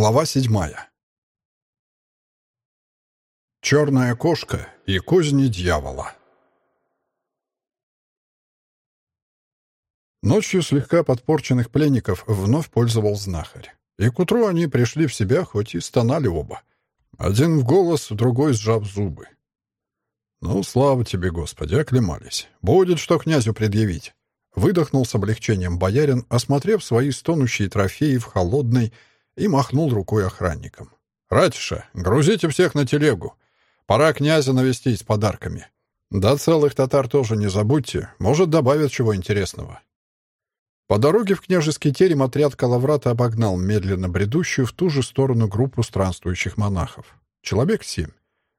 Глава седьмая. Черная кошка и козни дьявола. Ночью слегка подпорченных пленников вновь пользовал знахарь. И к утру они пришли в себя, хоть и стонали оба. Один в голос, другой сжав зубы. «Ну, слава тебе, Господи, оклемались. Будет что князю предъявить». Выдохнул с облегчением боярин, осмотрев свои стонущие трофеи в холодной, и махнул рукой охранникам. «Ратиша, грузите всех на телегу. Пора князя навестить с подарками. Да целых татар тоже не забудьте, может, добавят чего интересного». По дороге в княжеский терем отряд Калаврата обогнал медленно бредущую в ту же сторону группу странствующих монахов. Человек семь.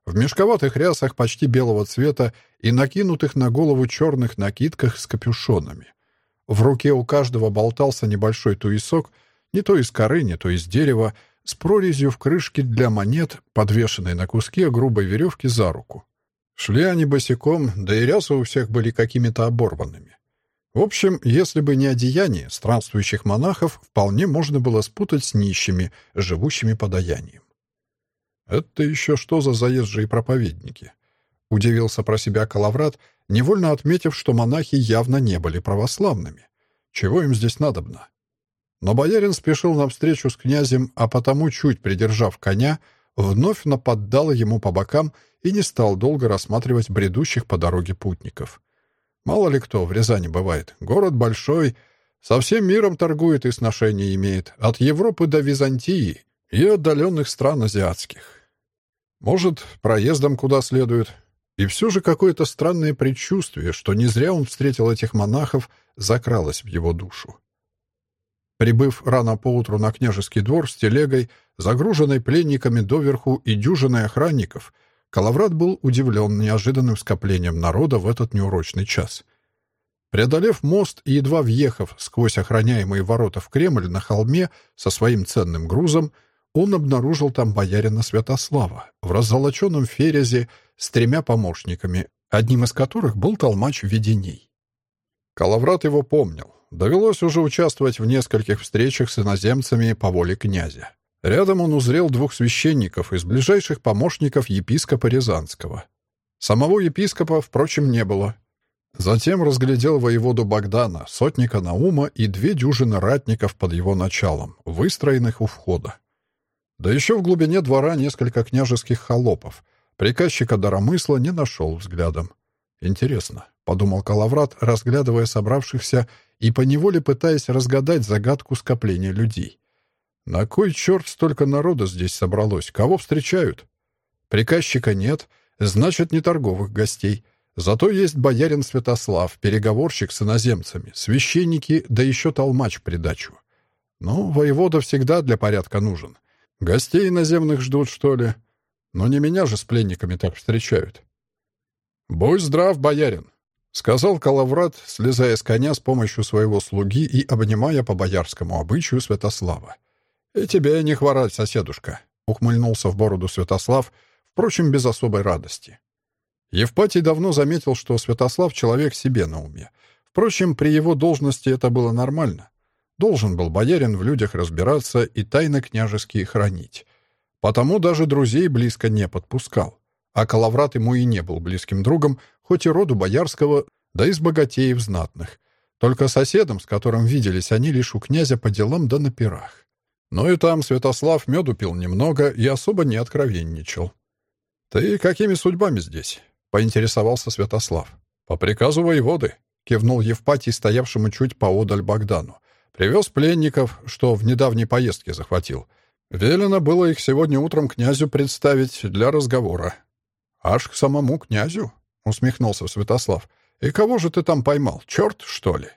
В мешковатых рясах почти белого цвета и накинутых на голову черных накидках с капюшонами. В руке у каждого болтался небольшой туесок — не то из коры, не то из дерева, с прорезью в крышке для монет, подвешенной на куске грубой веревки за руку. Шли они босиком, да и рясы у всех были какими-то оборванными. В общем, если бы не одеяние странствующих монахов, вполне можно было спутать с нищими, живущими подаянием. «Это еще что за заезжие проповедники?» — удивился про себя Калаврат, невольно отметив, что монахи явно не были православными. «Чего им здесь надобно?» Но боярин спешил навстречу с князем, а потому, чуть придержав коня, вновь нападал ему по бокам и не стал долго рассматривать бредущих по дороге путников. Мало ли кто в Рязани бывает. Город большой, со всем миром торгует и сношения имеет, от Европы до Византии и отдаленных стран азиатских. Может, проездом куда следует. И все же какое-то странное предчувствие, что не зря он встретил этих монахов, закралось в его душу. Прибыв рано поутру на княжеский двор с телегой, загруженной пленниками доверху и дюжиной охранников, Калаврат был удивлен неожиданным скоплением народа в этот неурочный час. Преодолев мост и едва въехав сквозь охраняемые ворота в Кремль на холме со своим ценным грузом, он обнаружил там боярина Святослава в раззолоченном ферезе с тремя помощниками, одним из которых был толмач Веденей. Калаврат его помнил довелось уже участвовать в нескольких встречах с иноземцами по воле князя. Рядом он узрел двух священников из ближайших помощников епископа Рязанского. Самого епископа, впрочем, не было. Затем разглядел воеводу Богдана, сотника Наума и две дюжины ратников под его началом, выстроенных у входа. Да еще в глубине двора несколько княжеских холопов. Приказчика Даромысла не нашел взглядом. Интересно, подумал Калаврат, разглядывая собравшихся и поневоле пытаясь разгадать загадку скопления людей. На кой черт столько народа здесь собралось? Кого встречают? Приказчика нет, значит, не торговых гостей. Зато есть боярин Святослав, переговорщик с иноземцами, священники, да еще толмач придачу. Ну, воевода всегда для порядка нужен. Гостей иноземных ждут, что ли? Но не меня же с пленниками так встречают. «Будь здрав, боярин!» — сказал Калаврат, слезая с коня с помощью своего слуги и обнимая по боярскому обычаю Святослава. «И тебе не хворать, соседушка!» — ухмыльнулся в бороду Святослав, впрочем, без особой радости. Евпатий давно заметил, что Святослав — человек себе на уме. Впрочем, при его должности это было нормально. Должен был боярин в людях разбираться и тайны княжеские хранить. Потому даже друзей близко не подпускал. А Калаврат ему и не был близким другом, хоть и роду боярского, да и с богатеев знатных. Только соседом, с которым виделись они лишь у князя по делам да на пирах. Но и там Святослав меду пил немного и особо не откровенничал. «Ты какими судьбами здесь?» — поинтересовался Святослав. «По приказу воеводы», — кивнул Евпатий, стоявшему чуть поодаль Богдану. «Привез пленников, что в недавней поездке захватил. Велено было их сегодня утром князю представить для разговора». «Аж к самому князю?» — усмехнулся Святослав. «И кого же ты там поймал? Черт, что ли?»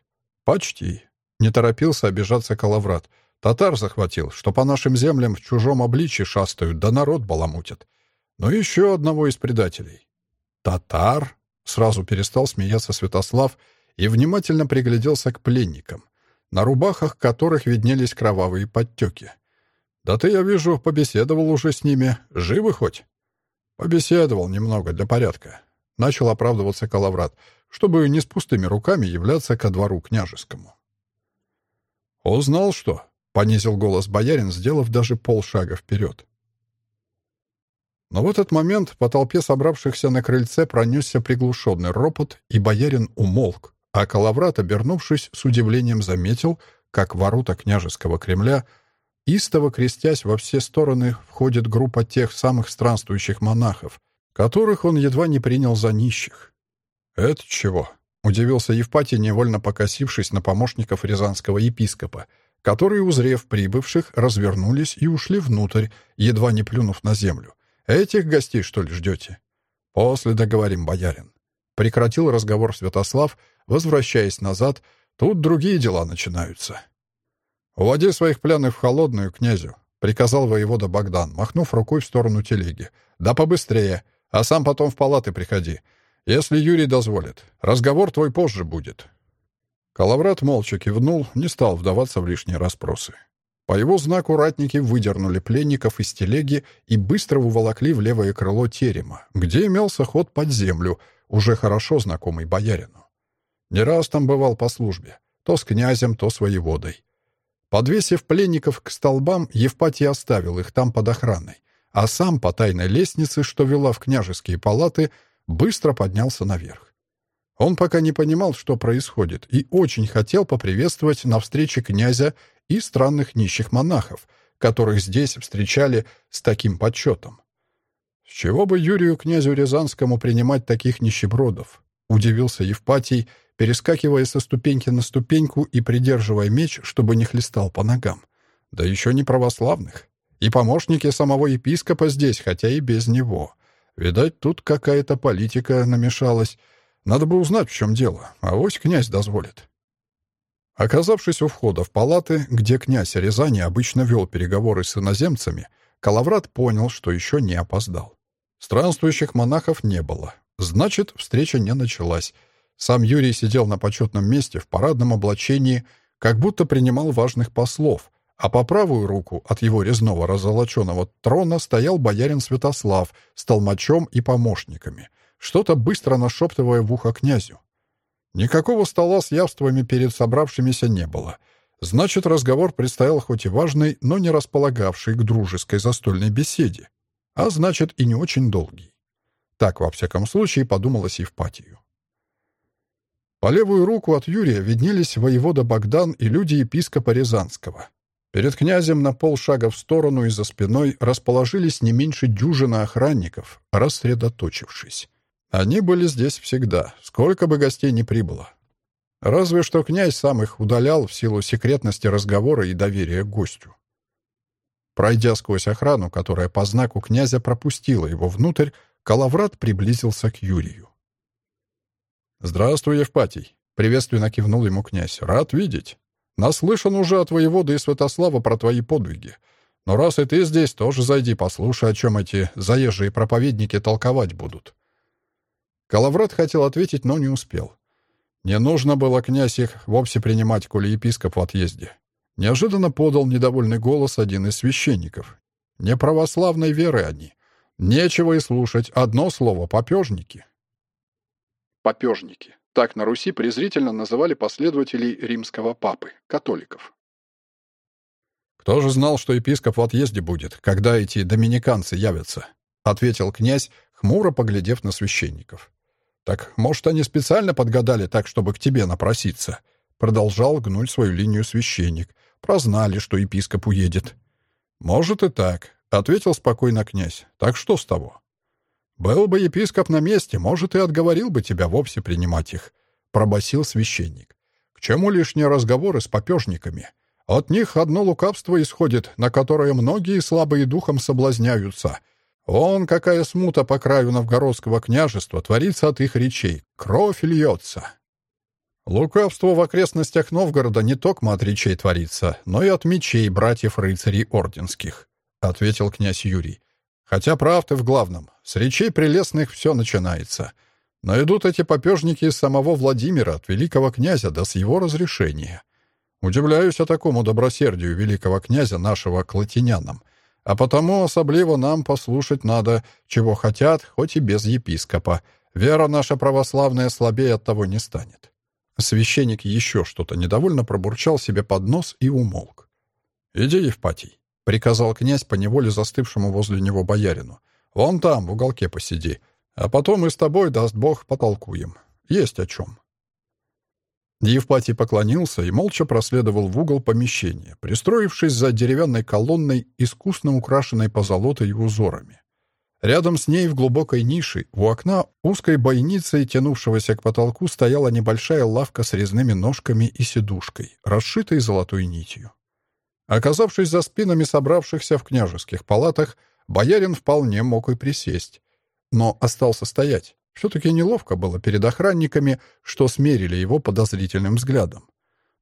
«Почти». Не торопился обижаться Калаврат. «Татар захватил, что по нашим землям в чужом обличье шастают, да народ баламутят. Но еще одного из предателей». «Татар?» — сразу перестал смеяться Святослав и внимательно пригляделся к пленникам, на рубахах которых виднелись кровавые подтеки. «Да ты, я вижу, побеседовал уже с ними. Живы хоть?» «Побеседовал немного, для порядка начал оправдываться Калаврат, чтобы не с пустыми руками являться ко двору княжескому. «Узнал, что?» — понизил голос боярин, сделав даже полшага вперед. Но в этот момент по толпе собравшихся на крыльце пронесся приглушенный ропот, и боярин умолк, а Калаврат, обернувшись, с удивлением заметил, как ворота княжеского Кремля, истово крестясь во все стороны, входит группа тех самых странствующих монахов, которых он едва не принял за нищих. «Это чего?» — удивился Евпатий, невольно покосившись на помощников рязанского епископа, которые, узрев прибывших, развернулись и ушли внутрь, едва не плюнув на землю. Этих гостей, что ли, ждете? После договорим, боярин. Прекратил разговор Святослав, возвращаясь назад. Тут другие дела начинаются. «Уводи своих пленных в холодную, князю», — приказал воевода Богдан, махнув рукой в сторону телеги. «Да побыстрее, а сам потом в палаты приходи. Если Юрий дозволит. Разговор твой позже будет». Калаврат молча кивнул, не стал вдаваться в лишние расспросы. По его знаку ратники выдернули пленников из телеги и быстро уволокли в левое крыло терема, где имелся ход под землю, уже хорошо знакомый боярину. Не раз там бывал по службе, то с князем, то с воеводой. Подвесив пленников к столбам, Евпатий оставил их там под охраной, а сам по тайной лестнице, что вела в княжеские палаты, быстро поднялся наверх. Он пока не понимал, что происходит, и очень хотел поприветствовать на встрече князя и странных нищих монахов, которых здесь встречали с таким почетом. «С чего бы Юрию князю Рязанскому принимать таких нищебродов?» — удивился Евпатий, перескакивая со ступеньки на ступеньку и придерживая меч, чтобы не хлестал по ногам. «Да еще не православных. И помощники самого епископа здесь, хотя и без него. Видать, тут какая-то политика намешалась. Надо бы узнать, в чем дело. А вось князь дозволит». Оказавшись у входа в палаты, где князь Рязани обычно вел переговоры с иноземцами, Калаврат понял, что еще не опоздал. Странствующих монахов не было. Значит, встреча не началась. Сам Юрий сидел на почетном месте в парадном облачении, как будто принимал важных послов, а по правую руку от его резного разолоченного трона стоял боярин Святослав с толмачом и помощниками, что-то быстро нашептывая в ухо князю. Никакого стола с явствами перед собравшимися не было. Значит, разговор предстоял хоть и важный, но не располагавший к дружеской застольной беседе. А значит, и не очень долгий. Так, во всяком случае, подумалось Евпатию. По левую руку от Юрия виднелись воевода Богдан и люди епископа Рязанского. Перед князем на полшага в сторону и за спиной расположились не меньше дюжины охранников, рассредоточившись. Они были здесь всегда, сколько бы гостей ни прибыло. Разве что князь сам их удалял в силу секретности разговора и доверия гостю. Пройдя сквозь охрану, которая по знаку князя пропустила его внутрь, Калаврат приблизился к Юрию. «Здравствуй, Евпатий!» — приветственно кивнул ему князь. «Рад видеть. Наслышан уже от воевода и Святослава про твои подвиги. Но раз и ты здесь, тоже зайди, послушай, о чем эти заезжие проповедники толковать будут. Калаврат хотел ответить, но не успел. Не нужно было князь их вовсе принимать, коли епископ в отъезде. Неожиданно подал недовольный голос один из священников. Не православной веры они. Нечего и слушать. Одно слово — попежники. Попежники. Так на Руси презрительно называли последователей римского папы, католиков. «Кто же знал, что епископ в отъезде будет, когда эти доминиканцы явятся?» — ответил князь, хмуро поглядев на священников. «Так, может, они специально подгадали так, чтобы к тебе напроситься?» Продолжал гнуть свою линию священник. Прознали, что епископ уедет. «Может и так», — ответил спокойно князь. «Так что с того?» «Был бы епископ на месте, может, и отговорил бы тебя вовсе принимать их», — пробасил священник. «К чему лишние разговоры с попежниками? От них одно лукавство исходит, на которое многие слабые духом соблазняются». Он, какая смута по краю новгородского княжества, творится от их речей. Кровь льется. Лукавство в окрестностях Новгорода не только от речей творится, но и от мечей братьев-рыцарей орденских, — ответил князь Юрий. Хотя прав ты в главном. С речей прелестных все начинается. Но идут эти попежники из самого Владимира, от великого князя, да с его разрешения. Удивляюсь о такому добросердию великого князя нашего к латинянам — а потому особливо нам послушать надо, чего хотят, хоть и без епископа. Вера наша православная слабее от того не станет». Священник еще что-то недовольно пробурчал себе под нос и умолк. «Иди, Евпатий», — приказал князь по неволе застывшему возле него боярину. «Вон там, в уголке посиди, а потом мы с тобой, даст Бог, потолкуем. Есть о чем». Евпатий поклонился и молча проследовал в угол помещения, пристроившись за деревянной колонной, искусно украшенной позолотой и узорами. Рядом с ней в глубокой нише, у окна узкой бойницей, тянувшегося к потолку, стояла небольшая лавка с резными ножками и сидушкой, расшитой золотой нитью. Оказавшись за спинами собравшихся в княжеских палатах, боярин вполне мог и присесть, но остался стоять. Все-таки неловко было перед охранниками, что смерили его подозрительным взглядом.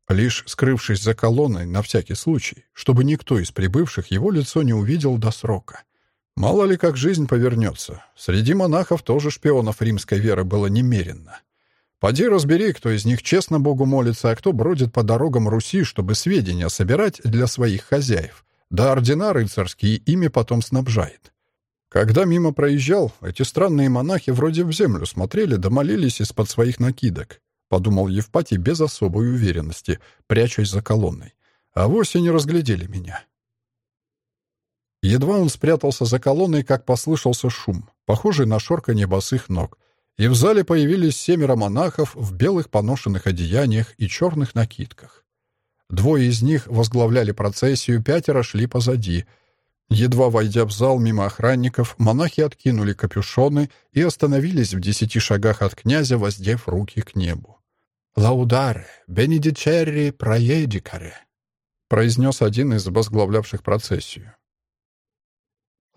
Лишь скрывшись за колонной на всякий случай, чтобы никто из прибывших его лицо не увидел до срока. Мало ли как жизнь повернется. Среди монахов тоже шпионов римской веры было немерено. Поди разбери, кто из них честно Богу молится, а кто бродит по дорогам Руси, чтобы сведения собирать для своих хозяев. Да ордена рыцарские ими потом снабжает. Когда мимо проезжал, эти странные монахи вроде в землю смотрели да молились из-под своих накидок, подумал Евпатий без особой уверенности, прячась за колонной. А вовсе не разглядели меня. Едва он спрятался за колонной, как послышался шум, похожий на шорканье босых ног, и в зале появились семеро монахов в белых поношенных одеяниях и черных накидках. Двое из них возглавляли процессию, пятеро шли позади — Едва войдя в зал мимо охранников, монахи откинули капюшоны и остановились в десяти шагах от князя, воздев руки к небу. «Лаударе, бенедичерри проедикаре», — произнес один из возглавлявших процессию.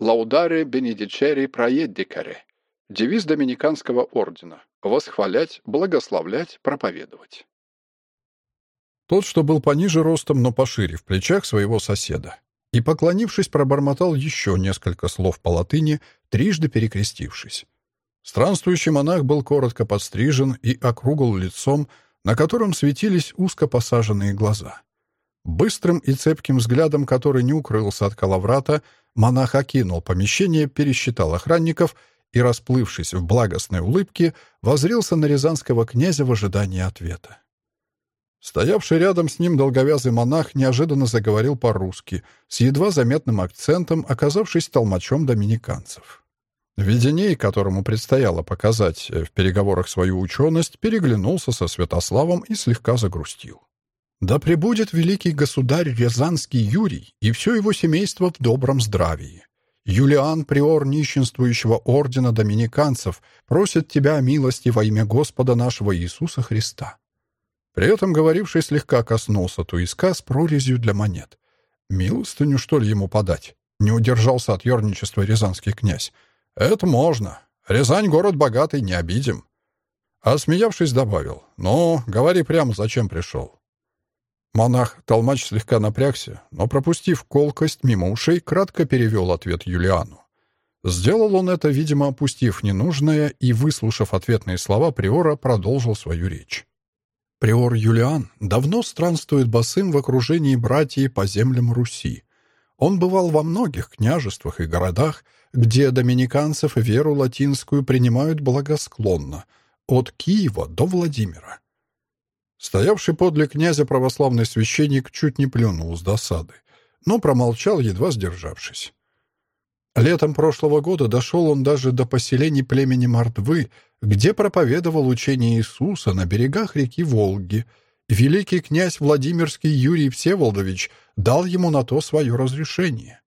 «Лаударе бенедичерри проедикаре» — девиз доминиканского ордена — восхвалять, благословлять, проповедовать. Тот, что был пониже ростом, но пошире в плечах своего соседа и, поклонившись, пробормотал еще несколько слов по латыни, трижды перекрестившись. Странствующий монах был коротко подстрижен и округл лицом, на котором светились узко посаженные глаза. Быстрым и цепким взглядом, который не укрылся от калаврата, монах окинул помещение, пересчитал охранников и, расплывшись в благостной улыбке, возрился на рязанского князя в ожидании ответа. Стоявший рядом с ним долговязый монах неожиданно заговорил по-русски, с едва заметным акцентом, оказавшись толмачом доминиканцев. Веденей, которому предстояло показать э, в переговорах свою ученость, переглянулся со Святославом и слегка загрустил. «Да пребудет великий государь Рязанский Юрий и все его семейство в добром здравии. Юлиан, приор нищенствующего ордена доминиканцев, просит тебя милости во имя Господа нашего Иисуса Христа. При этом говоривший слегка коснулся туиска с прорезью для монет. «Милостыню, что ли, ему подать?» Не удержался от ерничества рязанский князь. «Это можно. Рязань — город богатый, не обидим». А смеявшись, добавил. «Ну, говори прямо, зачем пришел». Монах-толмач слегка напрягся, но, пропустив колкость мимо ушей, кратко перевел ответ Юлиану. Сделал он это, видимо, опустив ненужное, и, выслушав ответные слова приора, продолжил свою речь. Приор Юлиан давно странствует босым в окружении братьев по землям Руси. Он бывал во многих княжествах и городах, где доминиканцев веру латинскую принимают благосклонно, от Киева до Владимира. Стоявший подле князя православный священник чуть не плюнул с досады, но промолчал, едва сдержавшись. Летом прошлого года дошел он даже до поселений племени Мордвы, где проповедовал учение Иисуса на берегах реки Волги. Великий князь Владимирский Юрий Всеволодович дал ему на то свое разрешение.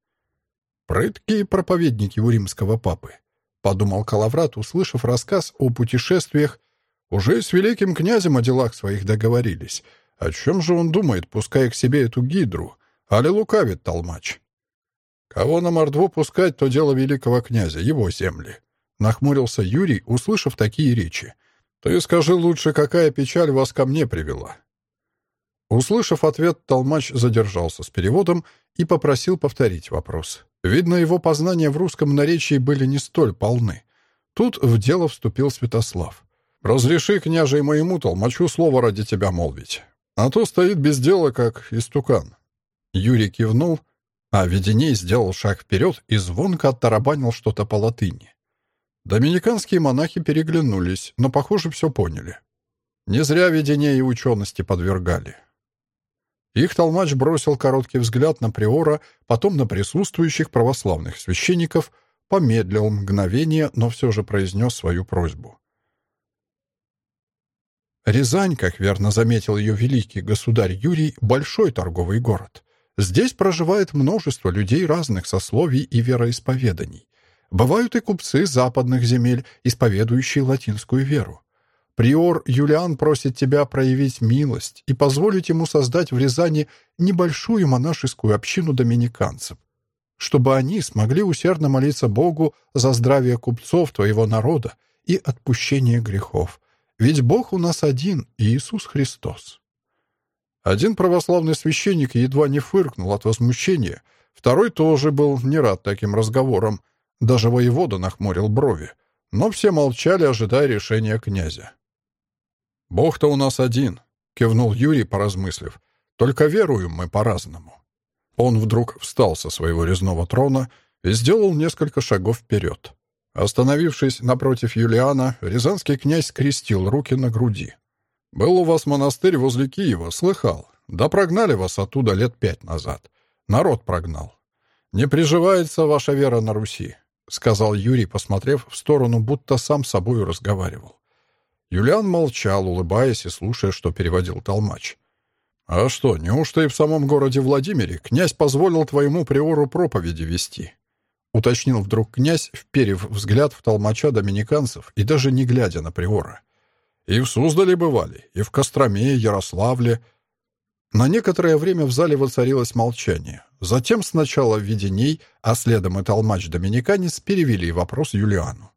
«Прыткие проповедники у римского папы», — подумал Калаврат, услышав рассказ о путешествиях. «Уже с великим князем о делах своих договорились. О чем же он думает, пуская к себе эту гидру? Али лукавит толмач?» Кого на мордву пускать, то дело великого князя, его земли. Нахмурился Юрий, услышав такие речи. Ты скажи лучше, какая печаль вас ко мне привела? Услышав ответ, Толмач задержался с переводом и попросил повторить вопрос. Видно, его познания в русском наречии были не столь полны. Тут в дело вступил Святослав. «Разреши, княже, и моему толмачу слово ради тебя молвить. А то стоит без дела, как истукан». Юрий кивнул, а Веденей сделал шаг вперед и звонко оттарабанил что-то по латыни. Доминиканские монахи переглянулись, но, похоже, все поняли. Не зря Веденей и учености подвергали. Их толмач бросил короткий взгляд на приора, потом на присутствующих православных священников, помедлил мгновение, но все же произнес свою просьбу. Рязань, как верно заметил ее великий государь Юрий, большой торговый город. Здесь проживает множество людей разных сословий и вероисповеданий. Бывают и купцы западных земель, исповедующие латинскую веру. Приор Юлиан просит тебя проявить милость и позволить ему создать в Рязани небольшую монашескую общину доминиканцев, чтобы они смогли усердно молиться Богу за здравие купцов твоего народа и отпущение грехов. Ведь Бог у нас один, Иисус Христос. Один православный священник едва не фыркнул от возмущения, второй тоже был не рад таким разговорам, даже воевода нахмурил брови, но все молчали, ожидая решения князя. «Бог-то у нас один», — кивнул Юрий, поразмыслив. «Только веруем мы по-разному». Он вдруг встал со своего резного трона и сделал несколько шагов вперед. Остановившись напротив Юлиана, рязанский князь скрестил руки на груди. «Был у вас монастырь возле Киева, слыхал. Да прогнали вас оттуда лет пять назад. Народ прогнал. Не приживается ваша вера на Руси», — сказал Юрий, посмотрев в сторону, будто сам с собою разговаривал. Юлиан молчал, улыбаясь и слушая, что переводил толмач. «А что, неужто и в самом городе Владимире князь позволил твоему приору проповеди вести?» Уточнил вдруг князь, вперев взгляд в толмача доминиканцев и даже не глядя на приора. «И в Суздале бывали, и в Костроме, и Ярославле». На некоторое время в зале воцарилось молчание. Затем сначала Веденей, а следом и толмач-доминиканец перевели вопрос Юлиану.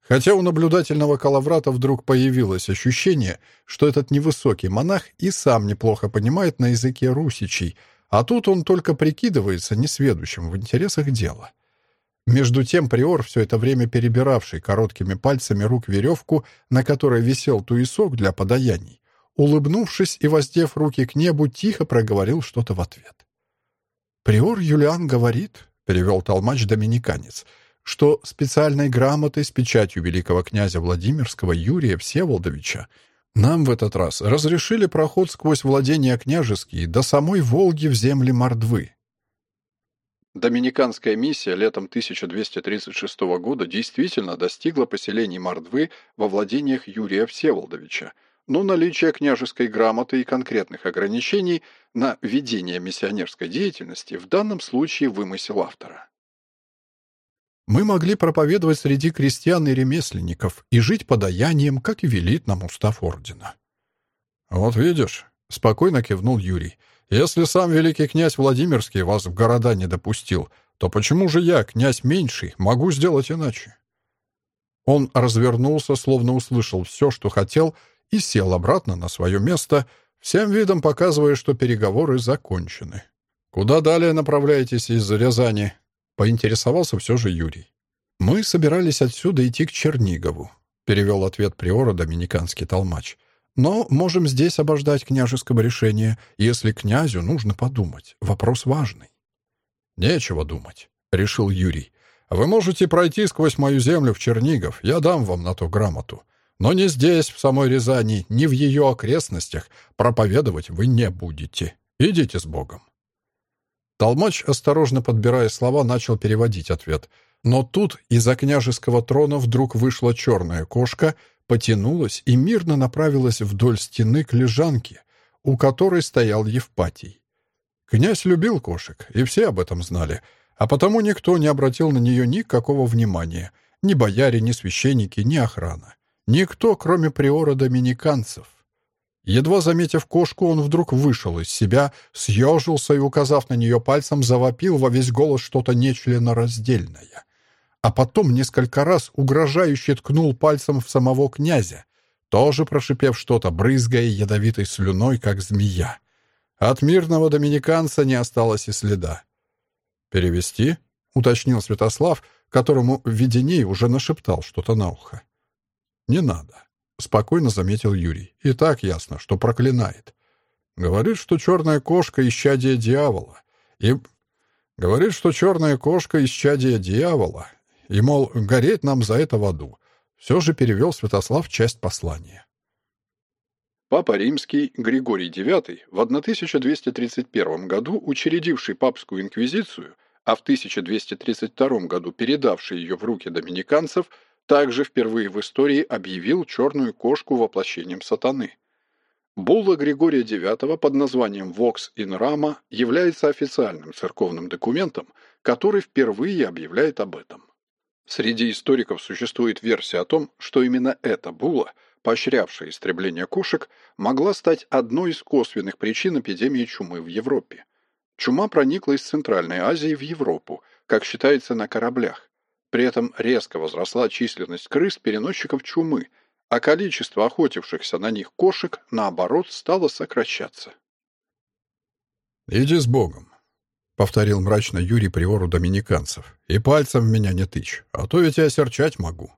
Хотя у наблюдательного Калаврата вдруг появилось ощущение, что этот невысокий монах и сам неплохо понимает на языке русичей, а тут он только прикидывается несведущим в интересах дела. Между тем приор, все это время перебиравший короткими пальцами рук веревку, на которой висел туесок для подаяний, улыбнувшись и воздев руки к небу, тихо проговорил что-то в ответ. «Приор Юлиан говорит», — перевел толмач-доминиканец, — что специальной грамотой с печатью великого князя Владимирского Юрия Всеволодовича нам в этот раз разрешили проход сквозь владения княжеские до самой Волги в земли Мордвы. Доминиканская миссия летом 1236 года действительно достигла поселений Мордвы во владениях Юрия Всеволодовича, но наличие княжеской грамоты и конкретных ограничений на ведение миссионерской деятельности в данном случае вымысел автора мы могли проповедовать среди крестьян и ремесленников и жить подаянием, как и велит нам устав ордена. «Вот видишь», — спокойно кивнул Юрий, «если сам великий князь Владимирский вас в города не допустил, то почему же я, князь меньший, могу сделать иначе?» Он развернулся, словно услышал все, что хотел, и сел обратно на свое место, всем видом показывая, что переговоры закончены. «Куда далее направляетесь из Рязани?» Поинтересовался все же Юрий. «Мы собирались отсюда идти к Чернигову», — перевел ответ приора доминиканский толмач. «Но можем здесь обождать княжеского решения, если князю нужно подумать. Вопрос важный». «Нечего думать», — решил Юрий. «Вы можете пройти сквозь мою землю в Чернигов, я дам вам на то грамоту. Но не здесь, в самой Рязани, ни в ее окрестностях проповедовать вы не будете. Идите с Богом». Толмач, осторожно подбирая слова, начал переводить ответ. Но тут из-за княжеского трона вдруг вышла черная кошка, потянулась и мирно направилась вдоль стены к лежанке, у которой стоял Евпатий. Князь любил кошек, и все об этом знали, а потому никто не обратил на нее никакого внимания, ни бояре, ни священники, ни охрана. Никто, кроме приора доминиканцев. Едва заметив кошку, он вдруг вышел из себя, съежился и, указав на нее пальцем, завопил во весь голос что-то нечленораздельное. А потом несколько раз угрожающе ткнул пальцем в самого князя, тоже прошипев что-то, брызгая ядовитой слюной, как змея. От мирного доминиканца не осталось и следа. «Перевести?» — уточнил Святослав, которому Веденей уже нашептал что-то на ухо. «Не надо. — спокойно заметил Юрий. «И так ясно, что проклинает. Говорит, что черная кошка — исчадие дьявола. И... Говорит, что черная кошка — исчадие дьявола. И, мол, гореть нам за это в аду. Все же перевел Святослав часть послания. Папа Римский Григорий IX в 1231 году учредивший папскую инквизицию, а в 1232 году передавший ее в руки доминиканцев, также впервые в истории объявил черную кошку воплощением сатаны. Булла Григория IX под названием «Vox in Rama» является официальным церковным документом, который впервые объявляет об этом. Среди историков существует версия о том, что именно эта булла, поощрявшая истребление кошек, могла стать одной из косвенных причин эпидемии чумы в Европе. Чума проникла из Центральной Азии в Европу, как считается на кораблях. При этом резко возросла численность крыс-переносчиков чумы, а количество охотившихся на них кошек, наоборот, стало сокращаться. «Иди с Богом», — повторил мрачно Юрий приору доминиканцев, «и пальцем в меня не тычь, а то ведь я серчать могу».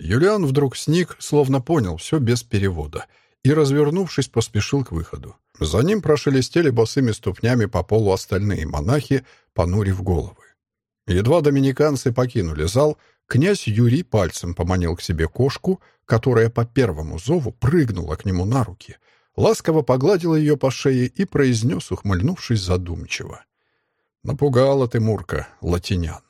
Юлиан вдруг сник, словно понял все без перевода, и, развернувшись, поспешил к выходу. За ним прошелестели босыми ступнями по полу остальные монахи, понурив головы. Едва доминиканцы покинули зал, князь Юрий пальцем поманил к себе кошку, которая по первому зову прыгнула к нему на руки, ласково погладил ее по шее и произнес, ухмыльнувшись задумчиво. «Напугала ты, Мурка, латинян».